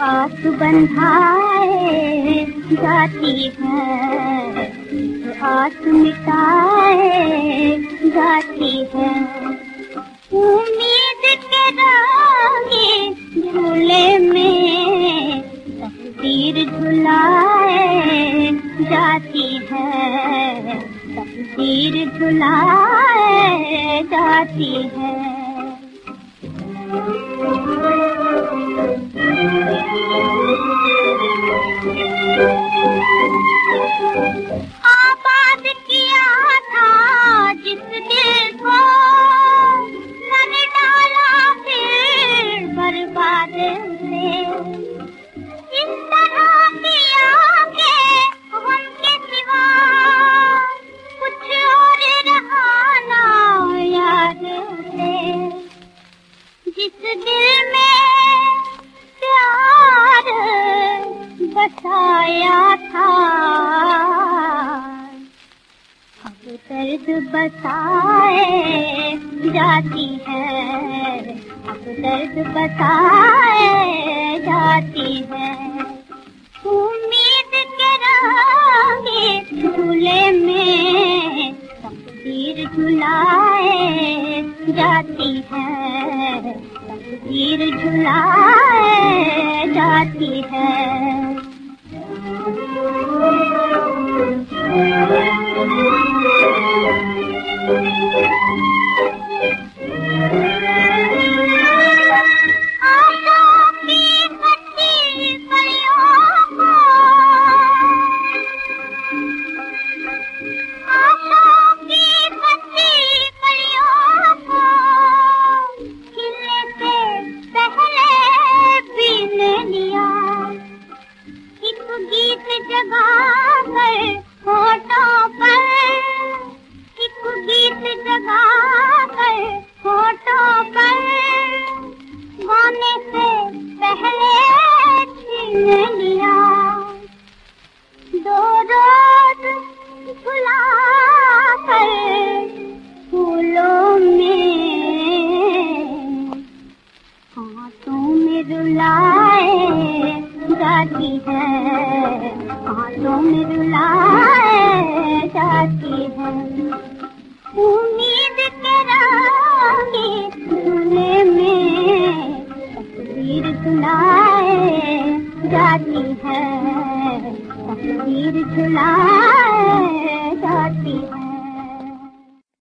आस बंधाए जाती है आस मिटाए जाती है उम्मीद के रंगे झूले में तस्वीर झुलाए जाती है तस्वीर झुलाए जाती है। बसाया था अब दर्द बसाए जाती है अब दर्द बसाए जाती है उम्मीद के रंगे झूले में तकदीर झुलाए जाती है। तकदीर झुलाए जाती है। रुलाए जाती है हाथों में रुलाए जाती है। उम्मीद के रंगे झूले में तस्वीर झुलाए जाती है, तस्वीर झुलाए